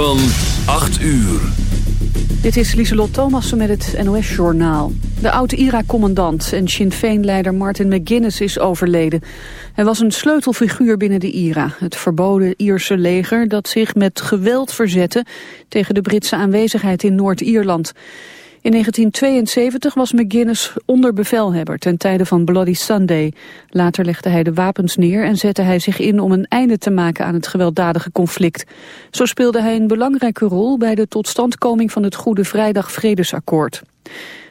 van 8 uur. Dit is Lieselot Thomassen met het NOS-journaal. De oud-IRA-commandant en Sinn Féin-leider Martin McGuinness is overleden. Hij was een sleutelfiguur binnen de IRA, het verboden Ierse leger... dat zich met geweld verzette tegen de Britse aanwezigheid in Noord-Ierland. In 1972 was McGuinness onderbevelhebber ten tijde van Bloody Sunday. Later legde hij de wapens neer en zette hij zich in om een einde te maken aan het gewelddadige conflict. Zo speelde hij een belangrijke rol bij de totstandkoming van het Goede Vrijdag Vredesakkoord.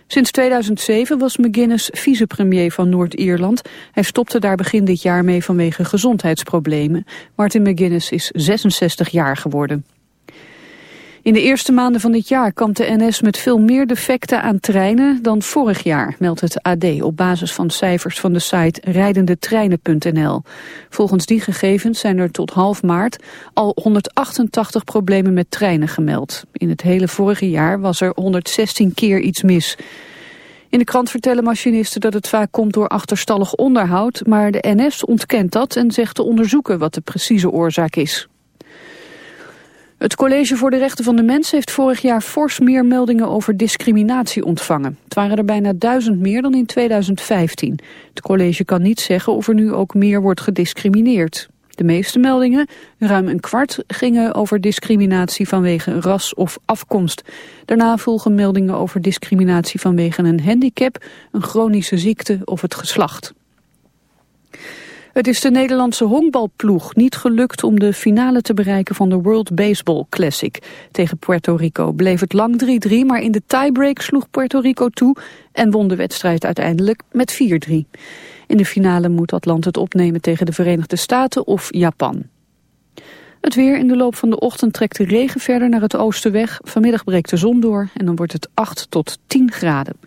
Sinds 2007 was McGuinness vicepremier van Noord-Ierland. Hij stopte daar begin dit jaar mee vanwege gezondheidsproblemen. Martin McGuinness is 66 jaar geworden. In de eerste maanden van dit jaar kampt de NS met veel meer defecten aan treinen dan vorig jaar, meldt het AD op basis van cijfers van de site rijdendetreinen.nl. Volgens die gegevens zijn er tot half maart al 188 problemen met treinen gemeld. In het hele vorige jaar was er 116 keer iets mis. In de krant vertellen machinisten dat het vaak komt door achterstallig onderhoud, maar de NS ontkent dat en zegt te onderzoeken wat de precieze oorzaak is. Het College voor de Rechten van de Mens heeft vorig jaar fors meer meldingen over discriminatie ontvangen. Het waren er bijna duizend meer dan in 2015. Het college kan niet zeggen of er nu ook meer wordt gediscrimineerd. De meeste meldingen, ruim een kwart, gingen over discriminatie vanwege ras of afkomst. Daarna volgen meldingen over discriminatie vanwege een handicap, een chronische ziekte of het geslacht. Het is de Nederlandse honkbalploeg niet gelukt om de finale te bereiken van de World Baseball Classic. Tegen Puerto Rico bleef het lang 3-3, maar in de tiebreak sloeg Puerto Rico toe en won de wedstrijd uiteindelijk met 4-3. In de finale moet dat land het opnemen tegen de Verenigde Staten of Japan. Het weer in de loop van de ochtend trekt de regen verder naar het oosten weg. Vanmiddag breekt de zon door en dan wordt het 8 tot 10 graden.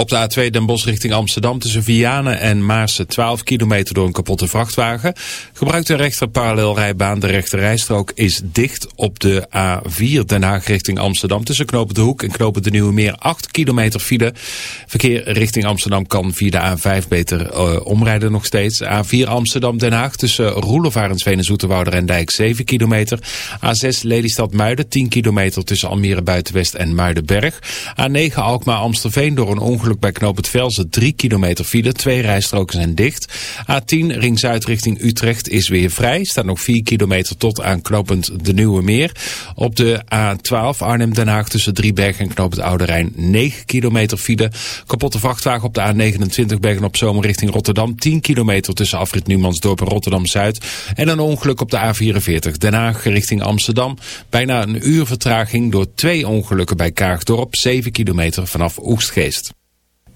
Op de A2 Den Bosch richting Amsterdam tussen Vianen en Maarsen 12 kilometer door een kapotte vrachtwagen. Gebruikt de rechter parallelrijbaan. De rechter rijstrook is dicht op de A4 Den Haag richting Amsterdam. Tussen Knopen de Hoek en Knopen de Nieuwe Meer 8 kilometer file. Verkeer richting Amsterdam kan via de A5 beter uh, omrijden nog steeds. A4 Amsterdam Den Haag tussen Roelevarensveen en Zoeterwouder en Dijk 7 kilometer. A6 Lelystad Muiden 10 kilometer tussen Almere Buitenwest en Muidenberg. A9 Alkmaar Amstelveen door een ongeluk ongeluk bij Knoop het Velzen 3 kilometer file. Twee rijstroken zijn dicht. A10 Ring Zuid richting Utrecht is weer vrij. Staat nog 4 kilometer tot aan knooppunt De Nieuwe Meer. Op de A12 Arnhem-Den Haag tussen Driebergen en knooppunt Oude Rijn 9 kilometer file. Kapotte vrachtwagen op de A29 Bergen op Zomer richting Rotterdam. 10 kilometer tussen afrit Numansdorp en Rotterdam-Zuid. En een ongeluk op de A44 Den Haag richting Amsterdam. Bijna een uur vertraging door twee ongelukken bij Kaagdorp. 7 kilometer vanaf Oegstgeest.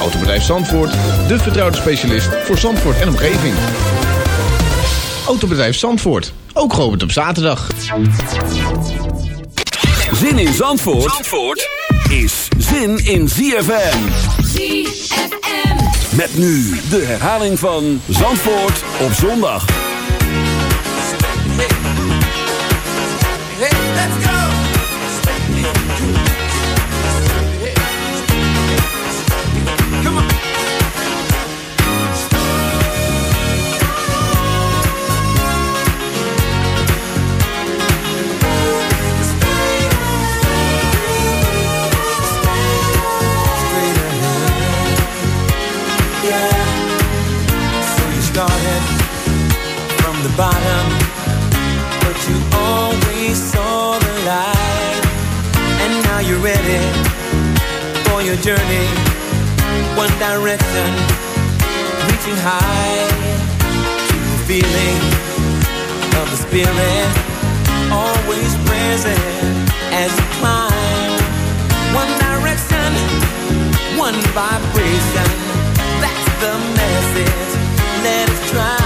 Autobedrijf Zandvoort, de vertrouwde specialist voor Zandvoort en omgeving. Autobedrijf Zandvoort, ook geopend op zaterdag. Zin in Zandvoort, Zandvoort is zin in ZFM. ZFM. Met nu de herhaling van Zandvoort op zondag. Journey, one direction, reaching high to the feeling of the spirit, always present as you climb. One direction, one vibration, that's the message. Let us try.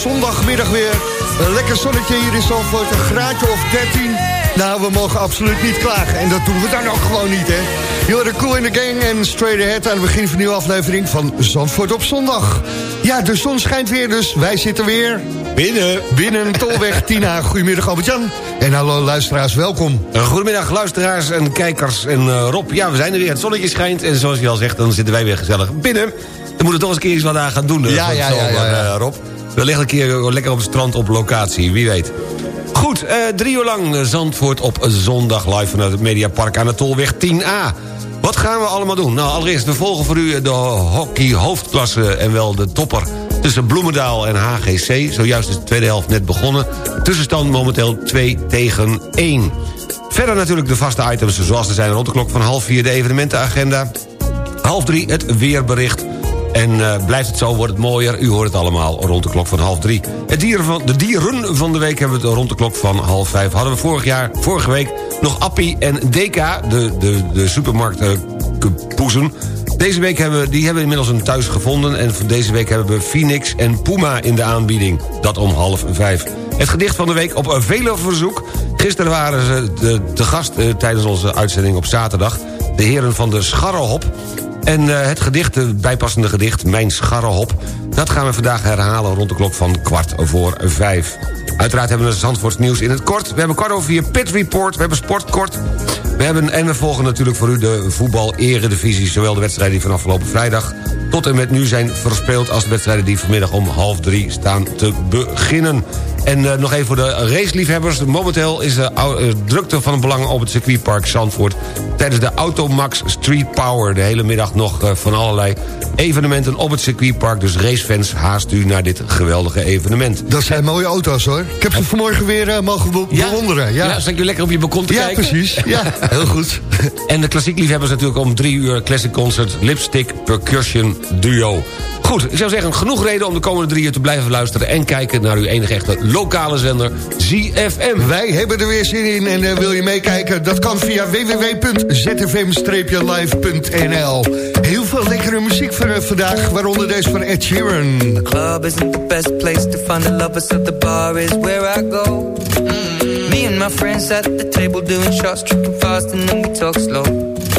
zondagmiddag weer. Een lekker zonnetje hier in Zandvoort, een graadje of 13. Nou, we mogen absoluut niet klagen. En dat doen we dan ook gewoon niet, hè. Jullie Cool in the Gang en Straight Ahead... aan het begin van een nieuwe aflevering van Zandvoort op zondag. Ja, de zon schijnt weer, dus wij zitten weer... Binnen. Binnen Tolweg Tina. Goedemiddag Albert-Jan. En hallo luisteraars, welkom. Uh, Goedemiddag luisteraars en kijkers en uh, Rob. Ja, we zijn er weer. Het zonnetje schijnt en zoals je al zegt, dan zitten wij weer gezellig binnen. We moeten toch eens een keer iets wat aan gaan doen. uh, Ja, ja, ja, ja, ja. uh, Rob. We liggen een keer lekker op het strand op locatie, wie weet. Goed, uh, drie uur lang uh, Zandvoort op zondag live vanuit het Mediapark aan de Tolweg 10A. Wat gaan we allemaal doen? Nou, allereerst, we volgen voor u de hockey hoofdklasse en wel de topper tussen Bloemendaal en HGC. Zojuist is de tweede helft net begonnen. Tussenstand momenteel 2 tegen 1. Verder natuurlijk de vaste items zoals er zijn rond de klok van half vier de evenementenagenda. Half drie het weerbericht. En uh, blijft het zo, wordt het mooier. U hoort het allemaal rond de klok van half drie. Het dieren van, de dieren van de week hebben we het rond de klok van half vijf. Hadden we vorig jaar, vorige week nog Appie en Deka, de, de, de poezen. Deze week hebben we, die hebben inmiddels een thuis gevonden... en deze week hebben we Phoenix en Puma in de aanbieding. Dat om half vijf. Het gedicht van de week op vele verzoek. Gisteren waren ze te, gast uh, tijdens onze uitzending op zaterdag. De heren van de Scharrehop. En uh, het gedicht, het bijpassende gedicht, Mijn Scharrehop... dat gaan we vandaag herhalen rond de klok van kwart voor vijf. Uiteraard hebben we Zandvoorts nieuws in het kort. We hebben kwart over vier Pit Report, we hebben Sportkort. We hebben, en we volgen natuurlijk voor u de voetbal-eredivisie... zowel de wedstrijden die van afgelopen vrijdag tot en met nu zijn verspeeld... als de wedstrijden die vanmiddag om half drie staan te beginnen. En uh, nog even voor de raceliefhebbers. Momenteel is de uh, drukte van belang op het circuitpark Zandvoort... tijdens de Automax Street Power. De hele middag nog uh, van allerlei evenementen op het circuitpark. Dus racefans, haast u naar dit geweldige evenement. Dat zijn mooie auto's hoor. Ik heb ze vanmorgen weer mogen be ja? bewonderen. Ja, ja zat je lekker op je balkon te ja, kijken? Precies. Ja, heel goed. en de klassiek liefhebbers natuurlijk om drie uur classic concert... Lipstick Percussion Duo. Goed, ik zou zeggen, genoeg reden om de komende drie uur te blijven luisteren... en kijken naar uw enige echte lokale zender ZFM. Wij hebben er weer zin in en eh, wil je meekijken? Dat kan via www.zfm-live.nl Heel veel lekkere muziek voor eh, vandaag, waaronder deze van Ed Sheeran. The club isn't the best place to find the lovers, so the bar is where I go. Me and my friends at the table doing shots, tripping fast, and then we talk slow.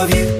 love you.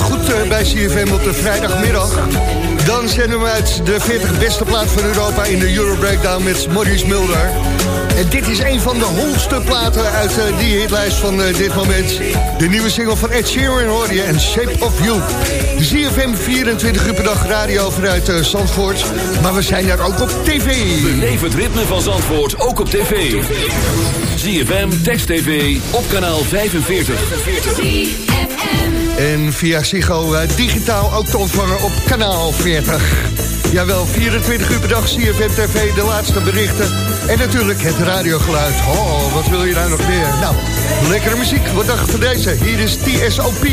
goed eh, bij CFM op de vrijdagmiddag. Dan zenden we uit de 40 beste plaat van Europa in de Euro Breakdown met Maurice Mulder. En dit is een van de hondste platen uit eh, die hitlijst van eh, dit moment. De nieuwe single van Ed Sheeran hoor je en Shape of You. ZFM 24 uur per dag radio vanuit Zandvoort. Maar we zijn daar ook op tv. Beleef het ritme van Zandvoort ook op tv. ZFM, Text TV, op kanaal 45. En via Ziggo eh, digitaal ook te ontvangen op kanaal 40. Jawel, 24 uur per dag CFM TV, de laatste berichten. En natuurlijk het radiogeluid. Oh, wat wil je nou nog meer? Nou, lekkere muziek. Wat dacht je van deze? Hier is TSOP.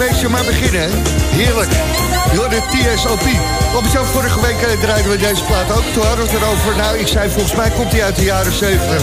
Discofeestje maar beginnen. Heerlijk. Door de TSOP. Op het vorige week eh, draaiden we deze plaat ook. Toen hadden we het erover. Nou, ik zei volgens mij komt hij uit de jaren 70.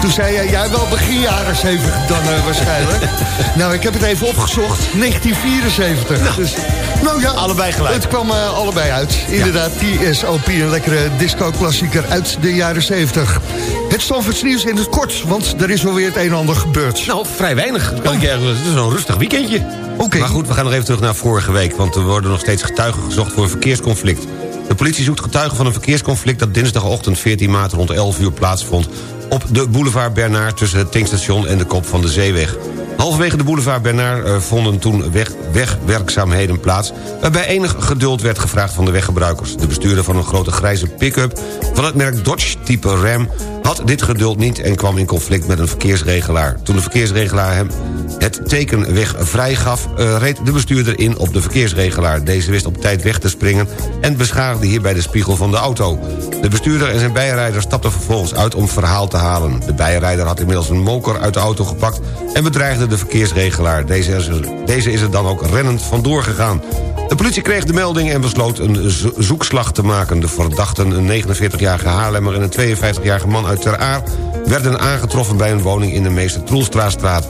Toen zei jij, jij wel begin jaren 70 dan eh, waarschijnlijk. nou, ik heb het even opgezocht. 1974. Dus, nou ja, Allebei gelijk. het kwam eh, allebei uit. Inderdaad, TSOP, een lekkere disco-klassieker uit de jaren 70. Het Stamfords nieuws in het kort, want er is wel weer het een en ander gebeurd. Nou, vrij weinig. Kan ik je zeggen. Het is een rustig weekendje. Maar goed, we gaan nog even terug naar vorige week... want er worden nog steeds getuigen gezocht voor een verkeersconflict. De politie zoekt getuigen van een verkeersconflict... dat dinsdagochtend 14 maart rond 11 uur plaatsvond... op de boulevard Bernard tussen het tankstation en de kop van de zeeweg. Halverwege de boulevard Bernard eh, vonden toen weg, wegwerkzaamheden plaats... waarbij enig geduld werd gevraagd van de weggebruikers. De bestuurder van een grote grijze pick-up van het merk Dodge type Ram... had dit geduld niet en kwam in conflict met een verkeersregelaar. Toen de verkeersregelaar hem het teken weg vrijgaf... eh, reed de bestuurder in op de verkeersregelaar. Deze wist op tijd weg te springen... en beschadigde hierbij de spiegel van de auto. De bestuurder en zijn bijrijder stapten vervolgens uit om verhaal te halen. De bijrijder had inmiddels een moker uit de auto gepakt... en bedreigde de verkeersregelaar. Deze is deze is er dan ook rennend vandoor gegaan. De politie kreeg de melding en besloot een zo- zoekslag te maken. De verdachten, een 49-jarige Haarlemmer en een 52-jarige man uit Ter Aar... werden aangetroffen bij een woning in de Meester Troelstraatstraat.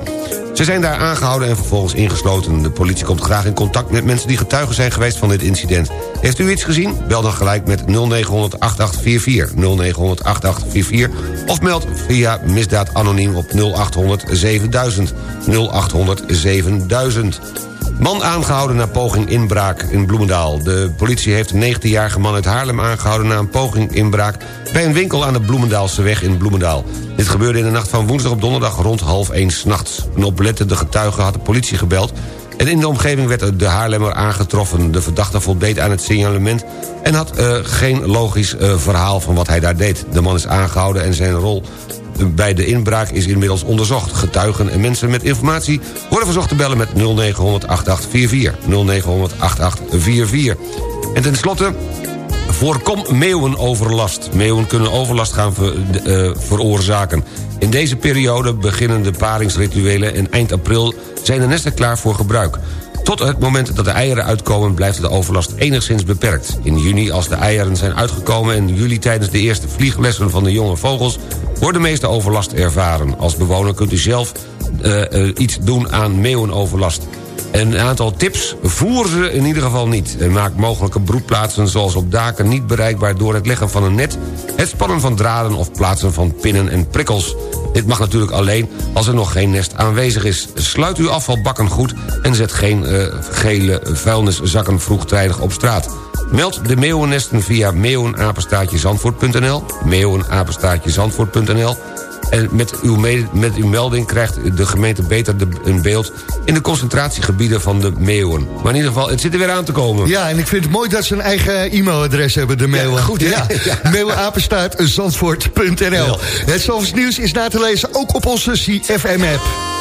Ze zijn daar aangehouden en vervolgens ingesloten. De politie komt graag in contact met mensen die getuigen zijn geweest van dit incident. Heeft u iets gezien? Bel dan gelijk met 0900 8844. 0900 8844 of meld via misdaad anoniem op 0800 7000. 0800 7000. Man aangehouden na poging inbraak in Bloemendaal. De politie heeft een 19-jarige man uit Haarlem aangehouden... na een poging inbraak bij een winkel aan de Bloemendaalse weg in Bloemendaal. Dit gebeurde in de nacht van woensdag op donderdag rond half 1 s'nachts. Een oplettende getuige had de politie gebeld... en in de omgeving werd de Haarlemmer aangetroffen. De verdachte voldeed aan het signalement... en had eh, geen logisch eh, verhaal van wat hij daar deed. De man is aangehouden en zijn rol bij de inbraak is inmiddels onderzocht. Getuigen en mensen met informatie worden verzocht te bellen met 0900 8844. 0900 8844. En tenslotte... Voorkom meeuwenoverlast. Meeuwen kunnen overlast gaan eh, veroorzaken. In deze periode beginnen de paringsrituelen... en eind april zijn de nesten klaar voor gebruik. Tot het moment dat de eieren uitkomen blijft de overlast enigszins beperkt. In juni, als de eieren zijn uitgekomen... en juli tijdens de eerste vlieglessen van de jonge vogels... wordt de meeste overlast ervaren. Als bewoner kunt u zelf eh, eh, iets doen aan meeuwenoverlast. Een aantal tips, voer ze in ieder geval niet. Maak mogelijke broedplaatsen zoals op daken niet bereikbaar... door het leggen van een net, het spannen van draden... of plaatsen van pinnen en prikkels. Dit mag natuurlijk alleen als er nog geen nest aanwezig is. Sluit uw afvalbakken goed en zet geen eh, gele vuilniszakken vroegtijdig op straat. Meld de meeuwennesten via meeuwenapenstaatjezandvoort.nl meeuwenapenstaatjezandvoort.nl en met uw, me- met uw melding krijgt de gemeente beter de- een beeld... in de concentratiegebieden van de meeuwen. Maar in ieder geval, het zit er weer aan te komen. Ja, en ik vind het mooi dat ze een eigen e-mailadres hebben, de. Ja, goed? Ja, Ja. zandvoort.nl. Het Zandvoorts nieuws is na te lezen ook op onze CFM-app.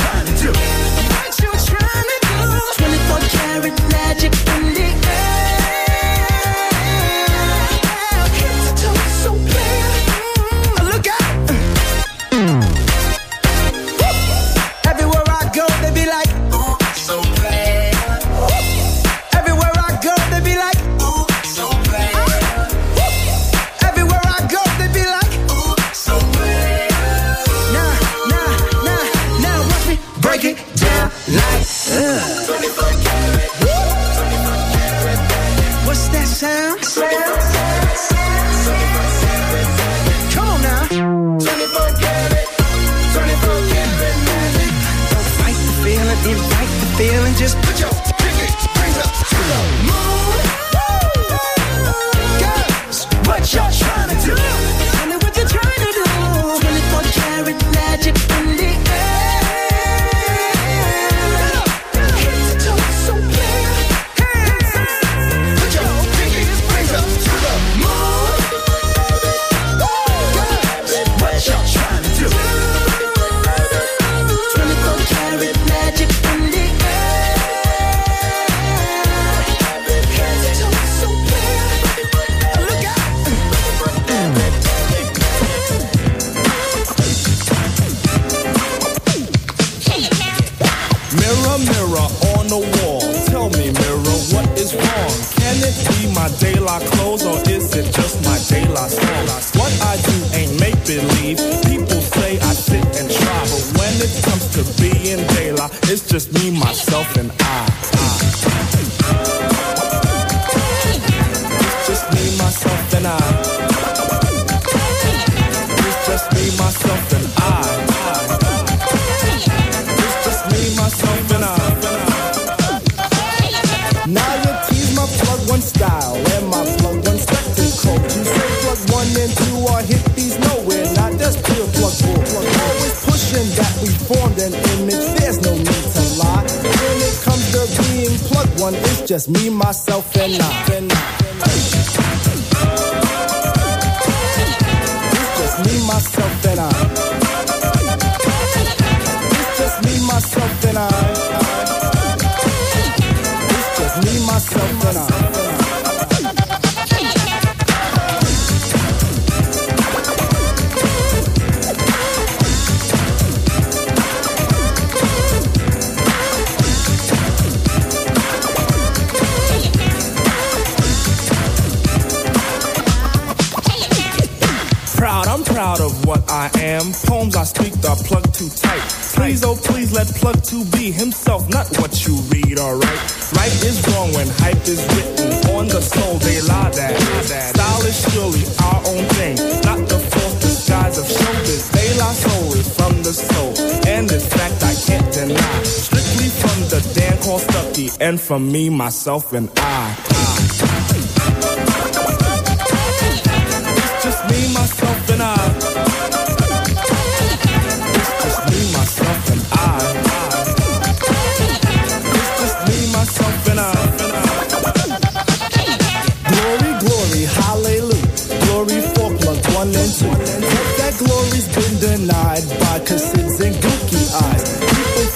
Is our own thing, not the false disguise of showbiz. They lie soul is from the soul, and this fact I can't deny. Strictly from the Dan called Stucky, and from me, myself, and I. It's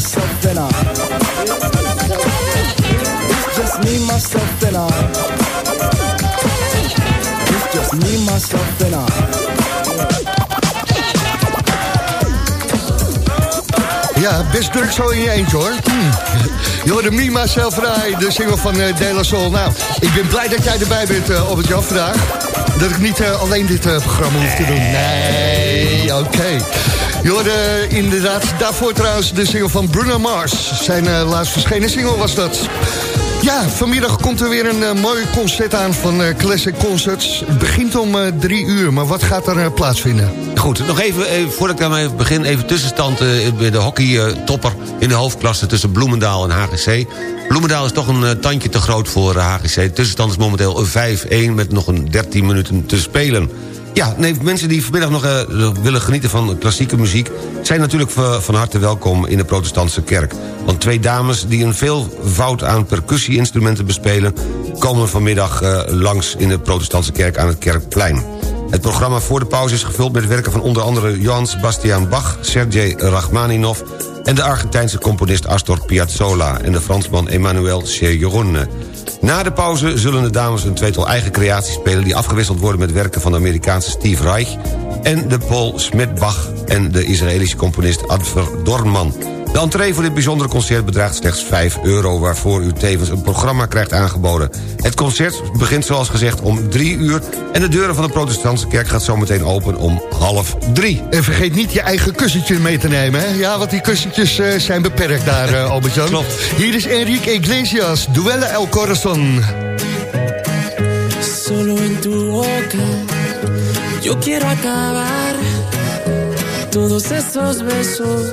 myself, and I. It's just me, myself, and I. It's just me, myself, and I. Ja, best druk zo in je eentje hoor. Hmm. Je hoorde Me, Myself and I, de single van uh, De La Soul. Nou, ik ben blij dat jij erbij bent uh, op het Jan vandaag. Dat ik niet uh, alleen dit programma hoef te doen. Nee, oké. Okay. Je hoorde inderdaad daarvoor trouwens de single van Bruno Mars. Zijn laatst verschenen single was dat. Ja, vanmiddag komt er weer een uh, mooi concert aan van uh, Classic Concerts. Het begint om drie uur, maar wat gaat er plaatsvinden? Goed, nog even, even voordat ik daarmee begin... even tussenstand bij de hockey-topper in de hoofdklasse... tussen Bloemendaal en HGC. Bloemendaal is toch een tandje te groot voor HGC. De tussenstand is momenteel 5-1 met nog een 13 minuten te spelen. Ja, nee, mensen die vanmiddag nog uh, willen genieten van klassieke muziek... zijn natuurlijk van harte welkom in de protestantse kerk. Want twee dames die een veelvoud aan percussie-instrumenten bespelen... komen vanmiddag uh, langs in de protestantse kerk aan het Kerkplein. Het programma voor de pauze is gevuld met werken van onder andere... Johann Sebastian Bach, Sergei Rachmaninov... en de Argentijnse componist Astor Piazzolla... en de Fransman Emmanuel Cheronne. Na de pauze zullen de dames een tweetal eigen creaties spelen... die afgewisseld worden met werken van de Amerikaanse Steve Reich... en de Paul Smetbach en de Israëlische componist Adver Dorman. De entree voor dit bijzondere concert bedraagt slechts 5 euro... waarvoor u tevens een programma krijgt aangeboden. Het concert begint zoals gezegd om 3 uur... en de deuren van de protestantse kerk gaat zometeen open om half 3. En vergeet niet je eigen kussentje mee te nemen, hè? Ja, want die kussentjes uh, zijn beperkt daar, uh, Albert-Jan. Klopt. Hier is Enrique Iglesias, Duelle El Corazon. Solo en tu boca Yo quiero acabar Todos esos besos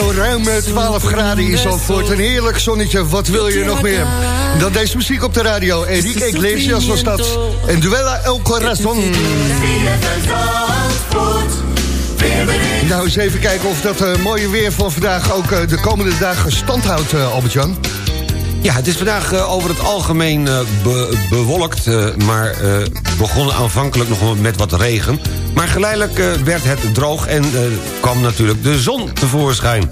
Momenteel ruim eh, 12 graden in Zandvoort. Een heerlijk zonnetje, wat wil je nog meer? Dan deze muziek op de radio. Enrique Iglesias was dat. En Duella El Corazon. Nou, eens even kijken of dat eh, mooie weer van vandaag... ook eh, de komende dagen stand houdt, eh, Albert-Jan. Ja, het is vandaag over het algemeen be- bewolkt... maar eh, begon aanvankelijk nog met wat regen. Maar geleidelijk eh, werd het droog en eh, kwam natuurlijk de zon tevoorschijn.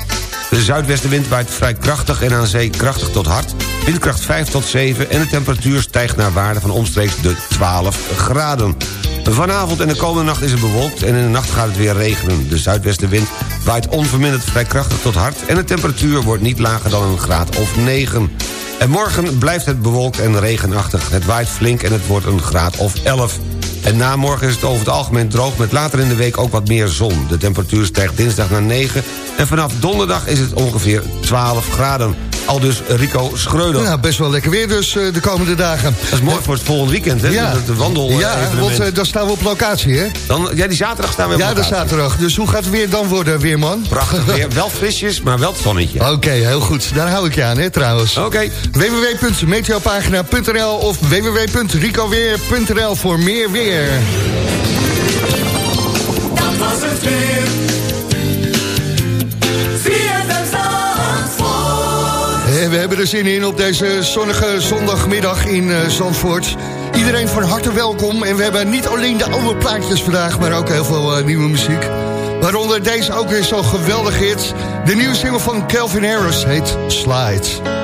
De zuidwestenwind waait vrij krachtig en aan zee krachtig tot hard. Windkracht 5 tot 7 en de temperatuur stijgt naar waarde van omstreeks de 12 graden. Vanavond en de komende nacht is het bewolkt en in de nacht gaat het weer regenen. De zuidwestenwind waait onverminderd vrij krachtig tot hard... en de temperatuur wordt niet lager dan een graad of 9. En morgen blijft het bewolkt en regenachtig. Het waait flink en het wordt een graad of 11. En na morgen is het over het algemeen droog... met later in de week ook wat meer zon. De temperatuur stijgt dinsdag naar 9... en vanaf donderdag is het ongeveer 12 graden. Al dus Rico Schreuder. Nou, best wel lekker weer dus eh, de komende dagen. Dat is mooi voor het volgende weekend, hè? Ja, De, de wandel ja want eh, dan staan we op locatie, hè? Dan, ja, die zaterdag staan we op Ja, de locatie. zaterdag. Dus hoe gaat het weer dan worden, Weerman? Prachtig weer. Wel frisjes, maar wel het zonnetje. Oké, heel goed. Daar hou ik je aan, hè, trouwens. Oké. www.meteopagina.nl of www.ricoweer.nl voor meer weer. Dat was het weer. We hebben er zin in op deze zonnige zondagmiddag in eh, Zandvoort. Iedereen van harte welkom. En we hebben niet alleen de oude plaatjes vandaag, maar ook heel veel eh, nieuwe muziek. Waaronder deze ook weer zo'n geweldig hit. De nieuwe single van Calvin Harris heet Slide.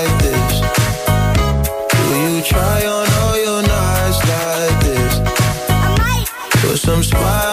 you try on all your nights like this? Put some spotlight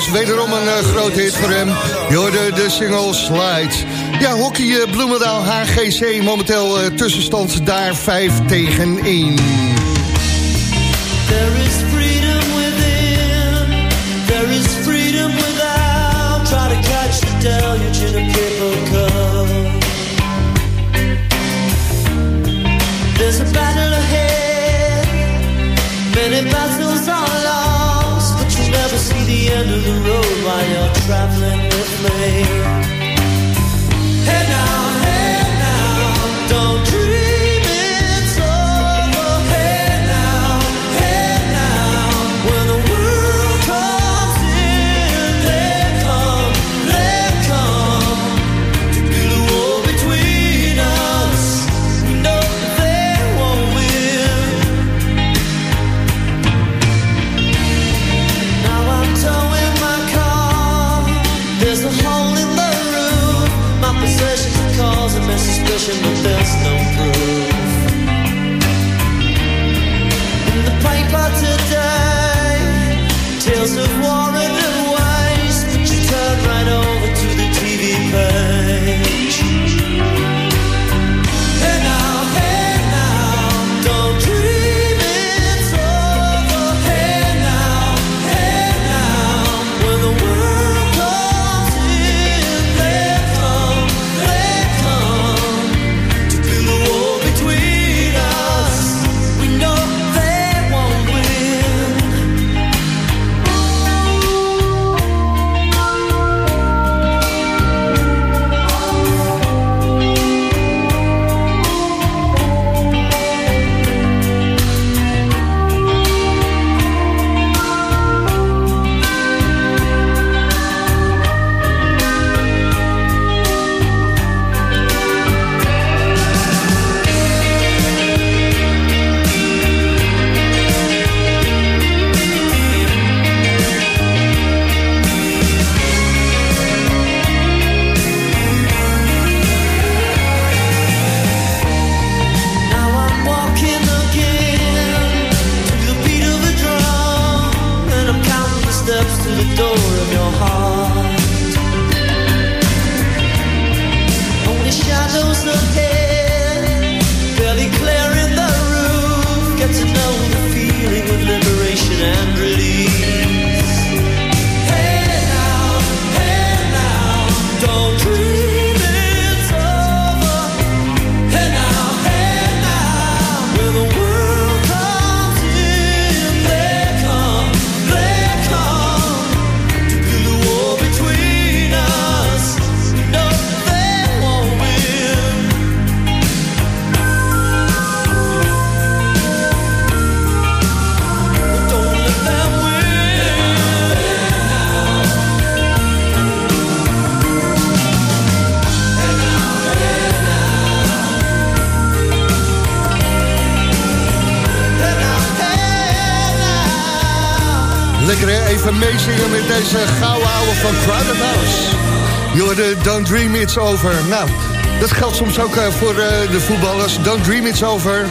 Harris. Wederom een uh, hit voor hem. Je hoorde de single Slide. Ja, hockey uh, Bloemendaal HGC. Momenteel tussenstand daar 5 tegen 1. There is freedom within. There is freedom without. Try to catch the deluge in a paper cup. There's a battle road while you're traveling with me. Over. Nou, dat geldt soms ook eh, voor eh, de voetballers. Don't Dream It's Over.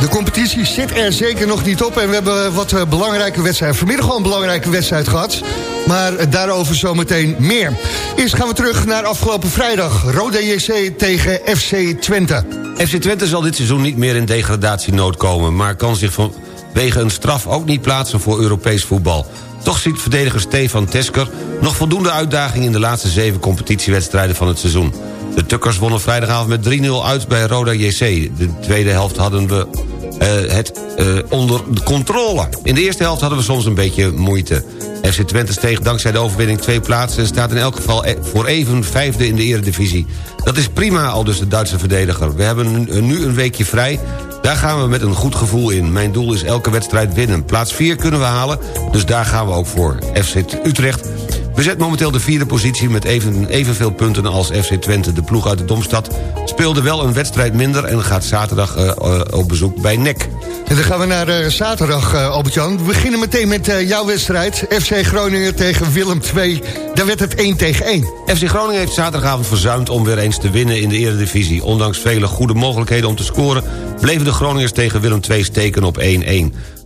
De competitie zit er zeker nog niet op. En we hebben wat eh, belangrijke wedstrijden. Vanmiddag al een belangrijke wedstrijd gehad. Maar daarover zometeen meer. Eerst gaan we terug naar afgelopen vrijdag. Roda JC tegen FC Twente. FC Twente zal dit seizoen niet meer in degradatienood komen... maar kan zich vanwege een straf ook niet plaatsen voor Europees voetbal. Toch ziet verdediger Stefan Tesker nog voldoende uitdaging... in de laatste zeven competitiewedstrijden van het seizoen. De Tukkers wonnen vrijdagavond met 3-0 uit bij Roda JC. De tweede helft hadden we eh, het eh, onder de controle. In de eerste helft hadden we soms een beetje moeite. FC Twente steeg dankzij de overwinning twee plaatsen... en staat in elk geval e- voor even vijfde in de eredivisie. Dat is prima, al dus de Duitse verdediger. We hebben nu- nu een weekje vrij. Daar gaan we met een goed gevoel in. Mijn doel is elke wedstrijd winnen. Plaats 4 kunnen we halen, dus daar gaan we ook voor. FC Utrecht bezet momenteel de vierde positie... met even, evenveel punten als FC Twente. De ploeg uit de Domstad speelde wel een wedstrijd minder... en gaat zaterdag eh, eh, op bezoek bij NEC. En dan gaan we naar eh, zaterdag, Albert-Jan. We beginnen meteen met jouw wedstrijd. FC Groningen tegen Willem II. Daar werd het 1 tegen 1. FC Groningen heeft zaterdagavond verzuimd om weer eens te winnen in de eredivisie. Ondanks vele goede mogelijkheden om te scoren... bleven de Groningers tegen Willem II steken op 1-1.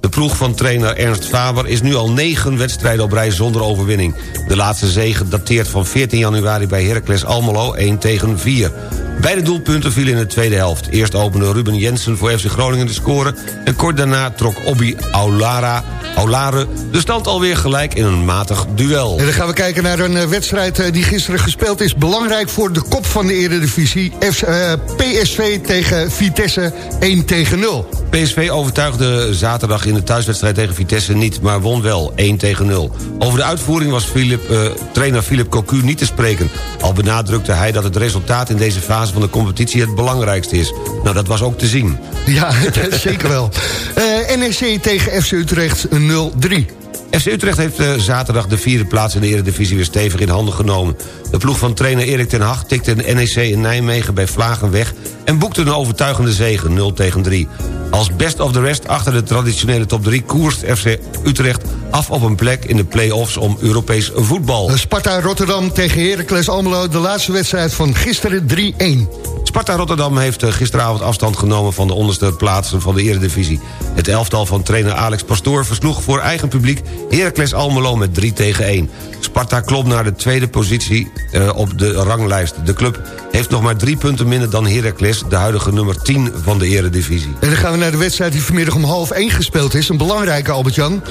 De ploeg van trainer Ernst Faber is nu al negen wedstrijden op rij zonder overwinning. De laatste zege dateert van 14 januari bij Heracles Almelo 1 tegen 4. Beide doelpunten vielen in de tweede helft. Eerst opende Ruben Jensen voor FC Groningen de score... en kort daarna trok Obi Aulara, Aulare de stand alweer gelijk in een matig duel. En dan gaan we kijken naar een eh, wedstrijd eh, die gisteren gespeeld is. Belangrijk voor de kop van de Eredivisie. F, eh, PSV tegen Vitesse 1 tegen 0. PSV overtuigde zaterdag in de thuiswedstrijd tegen Vitesse niet... maar won wel 1 tegen 0. Over de uitvoering was Philip, eh, trainer Philip Cocu niet te spreken. Al benadrukte hij dat het resultaat in deze fase van de competitie... het belangrijkste is. Nou, dat was ook te zien. Ja, zeker wel. Eh NEC tegen FC Utrecht 0-3. FC Utrecht heeft eh, zaterdag de vierde plaats in de Eredivisie weer stevig in handen genomen. De ploeg van trainer Erik ten Hag tikte de NEC in Nijmegen bij Vlagen weg... en boekte een overtuigende zege 0 tegen 3. Als best of the rest achter de traditionele top 3 koerst FC Utrecht af op een plek in de play-offs om Europees voetbal. Sparta Rotterdam tegen Heracles Almelo. De laatste wedstrijd van gisteren 3-1. Sparta Rotterdam heeft eh, gisteravond afstand genomen van de onderste plaatsen van de Eredivisie. Het elftal van trainer Alex Pastoor versloeg voor eigen publiek Heracles Almelo met 3 tegen 1. Sparta klopt naar de tweede positie uh, op de ranglijst. De club heeft nog maar drie punten minder dan Heracles... de huidige nummer 10 van de eredivisie. En dan gaan we naar de wedstrijd die vanmiddag om half 1 gespeeld is. Een belangrijke, Albert-Jan.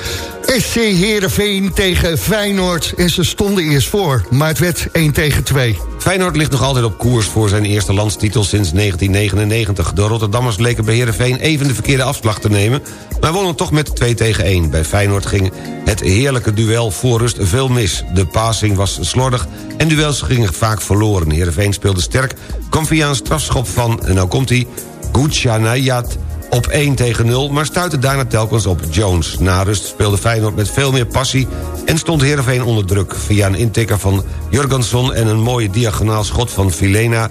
SC Heerenveen tegen Feyenoord. En ze stonden eerst voor, maar het werd 1 tegen 2. Feyenoord ligt nog altijd op koers voor zijn eerste landstitel sinds 1999. De Rotterdammers leken bij Heerenveen even de verkeerde afslag te nemen... maar wonnen toch met 2 tegen 1. Bij Feyenoord ging het heerlijke duel voor rust veel mis. De passing was slordig en duels gingen vaak verloren. Heerenveen speelde sterk, kwam via een strafschop van, en nou komt hij... Guccianayat op 1 tegen 0, maar stuitte daarna telkens op Jones. Na rust speelde Feyenoord met veel meer passie... en stond Heerenveen onder druk. Via een intikker van Jurgensson en een mooie diagonaal schot van Filena...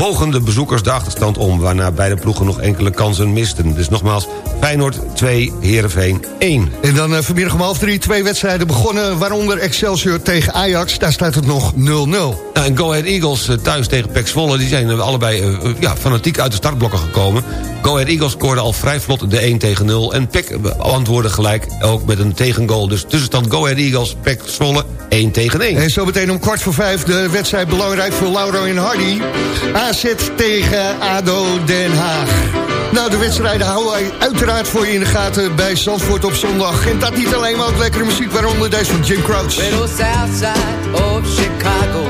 bogen de bezoekers de achterstand om... waarna beide ploegen nog enkele kansen misten. Dus nogmaals, Feyenoord 2, Heerenveen 1. En dan uh, vanmiddag om half drie twee wedstrijden begonnen... waaronder Excelsior tegen Ajax, daar staat het nog 0-0. Nou, en Go Ahead Eagles uh, thuis tegen Pek Zwolle... die zijn allebei uh, ja, fanatiek uit de startblokken gekomen. Go Ahead Eagles scoorde al vrij vlot de 1 tegen 0... en Pek antwoordde gelijk ook met een tegengoal. Dus tussenstand Go Ahead Eagles, Pek Zwolle 1 tegen 1. En zo meteen om kwart voor vijf de wedstrijd belangrijk voor Lauro en Hardy. AZ tegen ADO Den Haag. Nou, de wedstrijden houden wij uiteraard voor je in de gaten bij Zandvoort op zondag. En dat niet alleen maar lekkere muziek, waaronder deze van Jim Crouch. Little of Chicago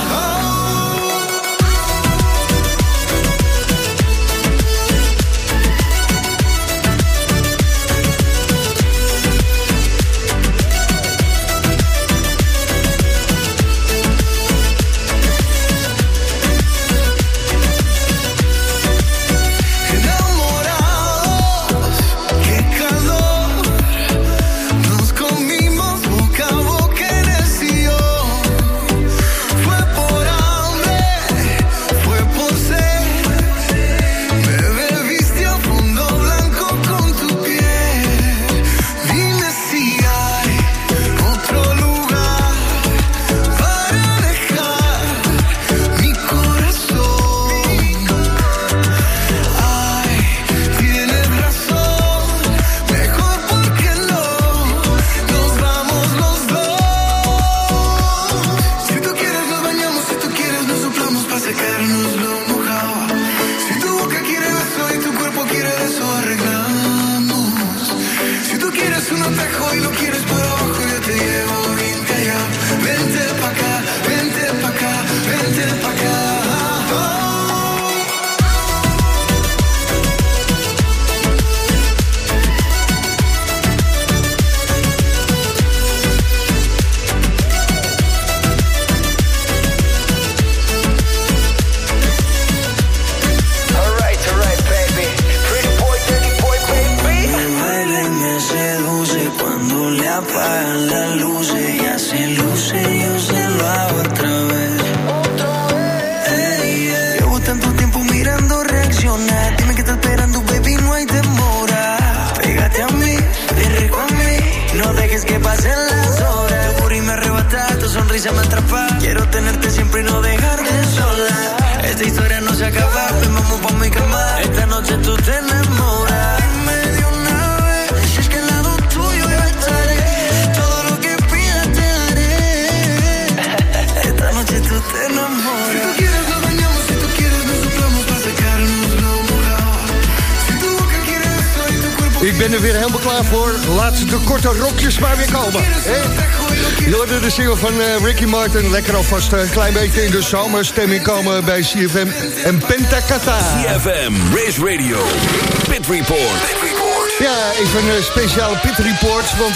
Rokjes maar weer komen. Je hoorde de single van eh, Ricky Martin. Lekker alvast eh, een klein beetje in de zomerstemming komen bij CFM en Pentacata. CFM, Race Radio, Pit Report. Ja, even een speciale pit report, want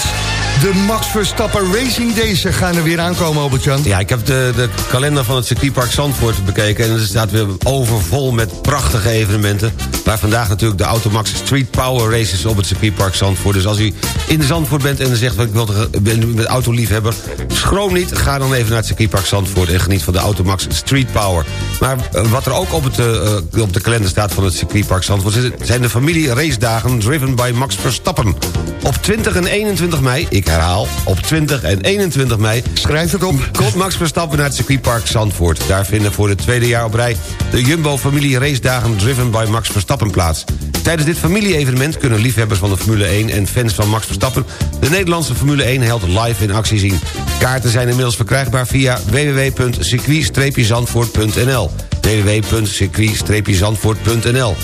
de Max Verstappen Racing Days gaan er weer aankomen, Albert-Jan. Ja, ik heb de, de kalender van het circuitpark Zandvoort bekeken... en er staat weer overvol met prachtige evenementen... waar vandaag natuurlijk de Automax Street Power Races op het circuitpark Zandvoort. Dus als u in Zandvoort bent en zegt... ik wil, ben met autoliefhebber, schroom niet... ga dan even naar het circuitpark Zandvoort... en geniet van de Automax Street Power. Maar eh, wat er ook op, het, eh, op de kalender staat van het circuitpark Zandvoort... zijn de familie race dagen driven by Max Verstappen. Op 20 en 21 mei, ik herhaal, op 20 en 21 mei... Schrijf het op. Komt Max Verstappen naar het circuitpark Zandvoort. Daar vinden voor het tweede jaar op rij... de Jumbo-familie race dagen driven by Max Verstappen plaats. Tijdens dit familie-evenement kunnen liefhebbers van de Formule 1... en fans van Max Verstappen de Nederlandse Formule 1-held live in actie zien. Kaarten zijn inmiddels verkrijgbaar via www.circuit-zandvoort.nl www.circuit-zandvoort.nl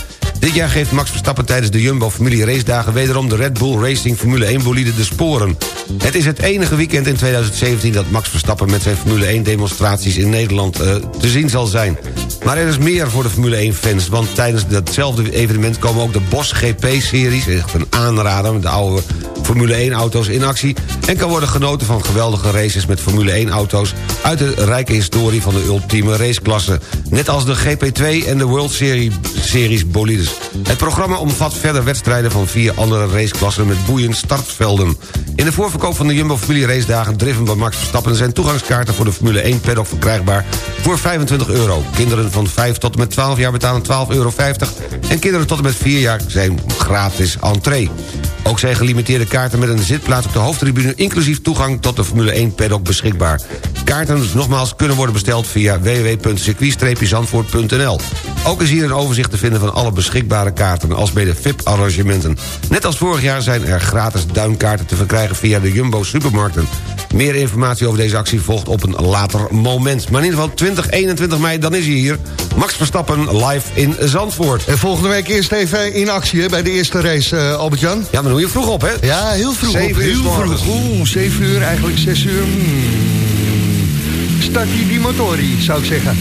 dit jaar geeft Max Verstappen tijdens de Jumbo Familie Race Dagen... wederom de Red Bull Racing Formule 1 bolide de sporen. Het is het enige weekend in 2017 dat Max Verstappen... met zijn Formule 1 demonstraties in Nederland eh, te zien zal zijn. Maar er is meer voor de Formule 1 fans... want tijdens datzelfde evenement komen ook de Bosch GP-series... echt een aanrader de oude Formule 1 auto's in actie... en kan worden genoten van geweldige races met Formule 1 auto's... uit de rijke historie van de ultieme raceklasse. Net als de GP2 en de World Series, Series bolides. Het programma omvat verder wedstrijden van vier andere raceklassen... met boeiend startvelden. In de voorverkoop van de Jumbo Familie Race Dagen... driven bij Max Verstappen zijn toegangskaarten voor de Formule 1 paddock verkrijgbaar... voor 25 euro. Kinderen van 5 tot en met 12 jaar betalen 12,50 euro... en kinderen tot en met 4 jaar zijn gratis entree. Ook zijn gelimiteerde kaarten met een zitplaats op de hoofdtribune... inclusief toegang tot de Formule 1 paddock beschikbaar. Kaarten nogmaals kunnen worden besteld via www.circuit-zandvoort.nl. Ook is hier een overzicht te vinden van alle beschikbare kaarten... als bij de VIP-arrangementen. Net als vorig jaar zijn er gratis duinkaarten te verkrijgen... via de Jumbo Supermarkten. Meer informatie over deze actie volgt op een later moment. Maar in ieder geval 20, 21 mei, dan is hij hier. Max Verstappen live in Zandvoort. En volgende week eerst even in actie hè, bij de eerste race, eh, Albert-Jan. Ja, maar dan moet je vroeg op, hè? Ja, heel vroeg op. uur Heel vroeg. Oeh, 7 uur, eigenlijk 6 uur. Hmm. Start die, die motorie, zou ik zeggen.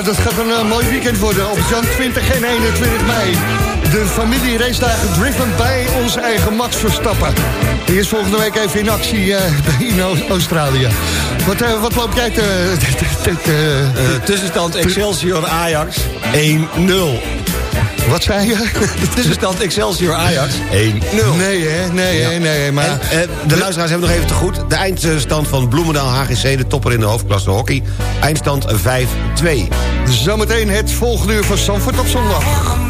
Nou, dat gaat een eh, mooi weekend worden op Jan 20 en 21 mei. De familie racedagen driven bij onze eigen Max Verstappen. Die is volgende week even in actie eh, in Australië. Wat, eh, wat loop jij te... te- te- tussenstand Excelsior Ajax 1-0. Wat zei je? Tussenstand Excelsior Ajax 1-0. Nee, hè? Nee, hè? Nee, maar... En, eh, de luisteraars hebben nog even te goed. De eindstand van Bloemendaal HGC, de topper in de hoofdklasse hockey. Eindstand 5-2. Zometeen het volgende uur van Sanford op zondag.